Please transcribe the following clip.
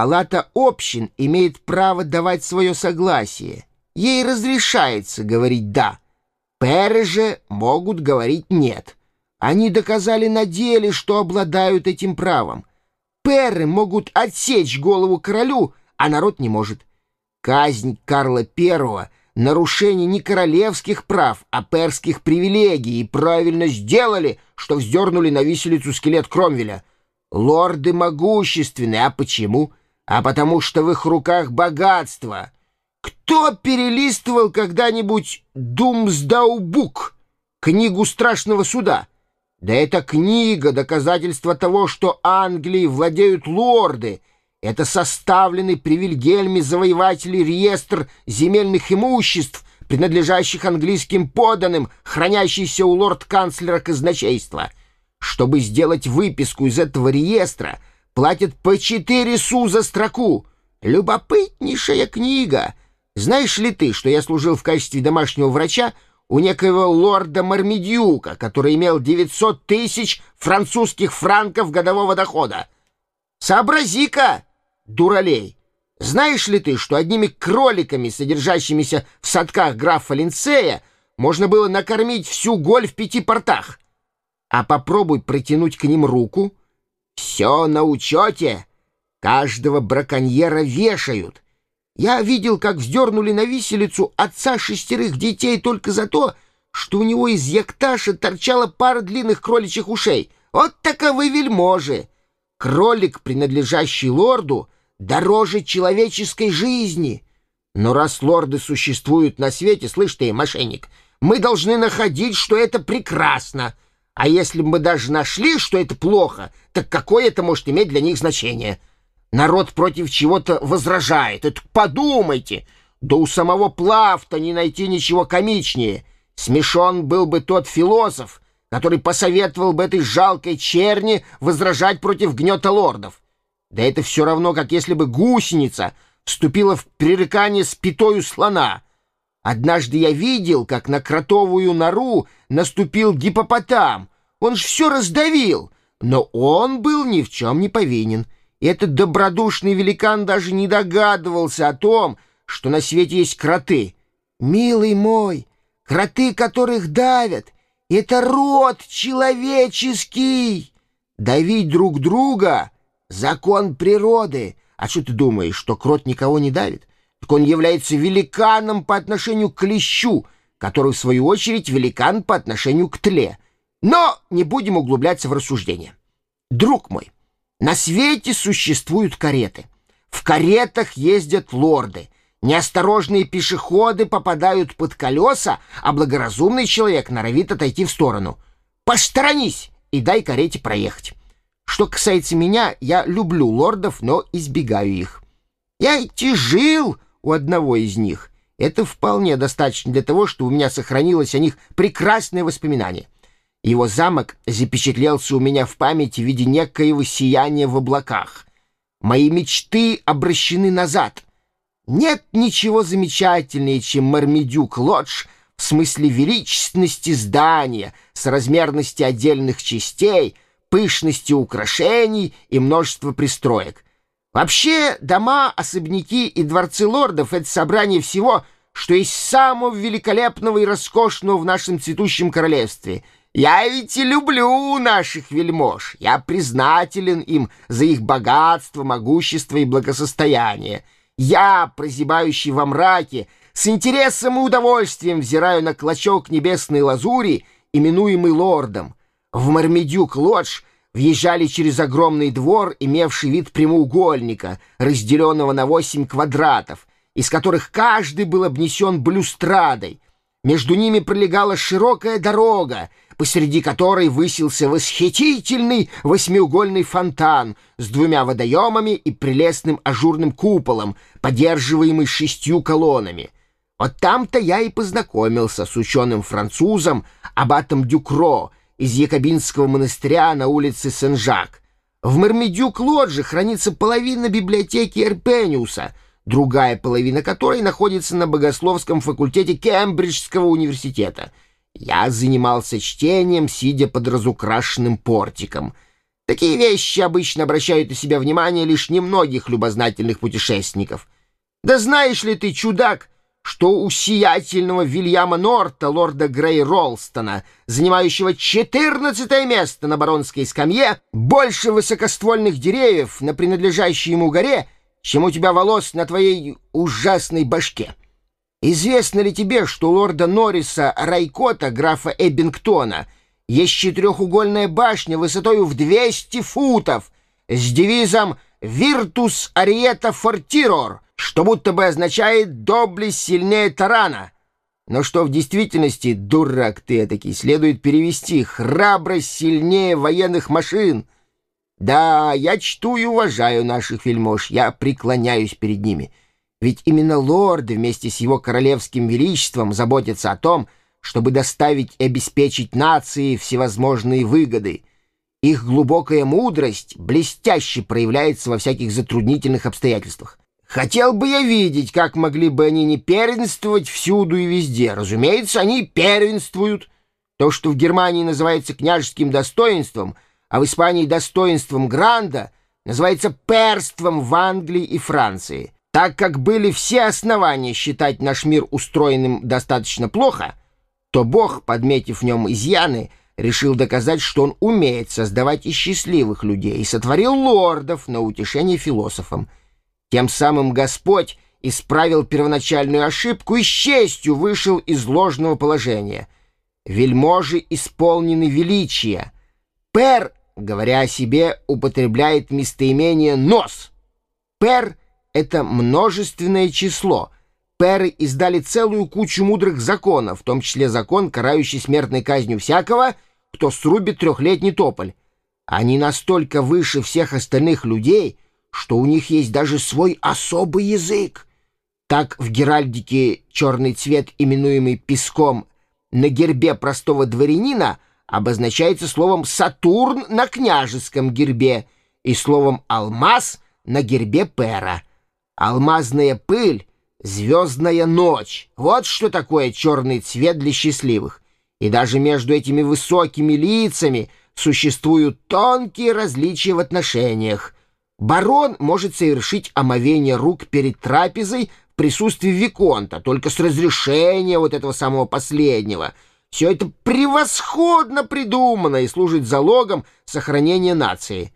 Палата общин имеет право давать свое согласие. Ей разрешается говорить «да». Перы же могут говорить «нет». Они доказали на деле, что обладают этим правом. Перы могут отсечь голову королю, а народ не может. Казнь Карла I — нарушение не королевских прав, а перских привилегий, и правильно сделали, что вздернули на виселицу скелет Кромвеля. Лорды могущественны, а почему? А потому что в их руках богатство. Кто перелистывал когда-нибудь «Думсдаубук» — книгу страшного суда? Да это книга — доказательство того, что Англией владеют лорды. Это составленный при Вильгельме завоевателей реестр земельных имуществ, принадлежащих английским поданным, хранящийся у лорд-канцлера казначейства. Чтобы сделать выписку из этого реестра, платят по четыре су за строку. Любопытнейшая книга. Знаешь ли ты, что я служил в качестве домашнего врача у некоего лорда Мармедюка, который имел 900 тысяч французских франков годового дохода. Сообрази-ка, дуралей, знаешь ли ты, что одними кроликами, содержащимися в садках графа Линцея, можно было накормить всю голь в пяти портах? А попробуй протянуть к ним руку. Все на учете. Каждого браконьера вешают — я видел, как вздернули на виселицу отца шестерых детей только за то, что у него из якташа торчала пара длинных кроличьих ушей. Вот таковы вельможи! Кролик, принадлежащий лорду, дороже человеческой жизни. Но раз лорды существуют на свете, слышь ты, мошенник, мы должны находить, что это прекрасно. А если бы мы даже нашли, что это плохо, так какое это может иметь для них значение?» Народ против чего-то возражает. Это подумайте, да у самого Плафта не найти ничего комичнее. Смешон был бы тот философ, который посоветовал бы этой жалкой черни возражать против гнета лордов. Да это все равно, как если бы гусеница вступила в пререкание с пятою слона. Однажды я видел, как на кротовую нору наступил гипопотам. Он ж все раздавил, но он был ни в чем не повинен. Этот добродушный великан даже не догадывался о том, что на свете есть кроты. Милый мой, кроты, которых давят, это род человеческий. Давить друг друга — закон природы. А что ты думаешь, что крот никого не давит? Так он является великаном по отношению к клещу, который, в свою очередь, великан по отношению к тле. Но не будем углубляться в рассуждения. Друг мой, на свете существуют кареты. В каретах ездят лорды. Неосторожные пешеходы попадают под колеса, а благоразумный человек норовит отойти в сторону. Посторонись и дай карете проехать. Что касается меня, я люблю лордов, но избегаю их. Я идти жил у одного из них. Это вполне достаточно для того, чтобы у меня сохранилось о них прекрасное воспоминание. Его замок запечатлелся у меня в памяти в виде некоего сияния в облаках. Мои мечты обращены назад. Нет ничего замечательнее, чем Мармедюк-Лодж в смысле величественности здания, с размерности отдельных частей, пышности украшений и множества пристроек. Вообще, дома, особняки и дворцы лордов — это собрание всего, что есть самого великолепного и роскошного в нашем цветущем королевстве — я ведь и люблю наших вельмож. Я признателен им за их богатство, могущество и благосостояние. Я, прозябающий во мраке, с интересом и удовольствием взираю на клочок небесной лазури, именуемый лордом. В Мармедюк-Лодж въезжали через огромный двор, имевший вид прямоугольника, разделенного на восемь квадратов, из которых каждый был обнесен блюстрадой. Между ними пролегала широкая дорога, посреди которой высился восхитительный восьмиугольный фонтан с двумя водоемами и прелестным ажурным куполом, поддерживаемый шестью колоннами. Вот там-то я и познакомился с ученым-французом Аббатом Дюкро из Якобинского монастыря на улице Сен-Жак. В Мармедюк-Лодже хранится половина библиотеки Эрпениуса, другая половина которой находится на богословском факультете Кембриджского университета — я занимался чтением, сидя под разукрашенным портиком. Такие вещи обычно обращают на себя внимание лишь немногих любознательных путешественников. Да знаешь ли ты, чудак, что у сиятельного Вильяма Норта, лорда Грей Ролстона, занимающего 14 место на баронской скамье, больше высокоствольных деревьев на принадлежащей ему горе, чем у тебя волос на твоей ужасной башке. Известно ли тебе, что у лорда Норриса Райкота, графа Эббингтона, есть четырехугольная башня высотой в 200 футов с девизом «Virtus Arieta Fortiror», что будто бы означает «доблесть сильнее тарана». Но что в действительности, дурак ты этакий, следует перевести «храбрость сильнее военных машин». Да, я чту и уважаю наших вельмож, я преклоняюсь перед ними. Ведь именно лорды вместе с его королевским величеством заботятся о том, чтобы доставить и обеспечить нации всевозможные выгоды. Их глубокая мудрость блестяще проявляется во всяких затруднительных обстоятельствах. Хотел бы я видеть, как могли бы они не первенствовать всюду и везде. Разумеется, они первенствуют. То, что в Германии называется княжеским достоинством, а в Испании достоинством гранда, называется перством в Англии и Франции. Так как были все основания считать наш мир устроенным достаточно плохо, то Бог, подметив в нем изъяны, решил доказать, что он умеет создавать и счастливых людей, и сотворил лордов на утешение философам. Тем самым Господь исправил первоначальную ошибку и с честью вышел из ложного положения. Вельможи исполнены величия. Пер, говоря о себе, употребляет местоимение «нос». Пер — это множественное число — перы издали целую кучу мудрых законов, в том числе закон, карающий смертной казнью всякого, кто срубит трехлетний тополь. Они настолько выше всех остальных людей, что у них есть даже свой особый язык. Так в геральдике черный цвет, именуемый песком, на гербе простого дворянина обозначается словом «Сатурн» на княжеском гербе и словом «алмаз» на гербе пера. Алмазная пыль Звездная ночь. Вот что такое черный цвет для счастливых. И даже между этими высокими лицами существуют тонкие различия в отношениях. Барон может совершить омовение рук перед трапезой в присутствии Виконта, только с разрешения вот этого самого последнего. Все это превосходно придумано и служит залогом сохранения нации.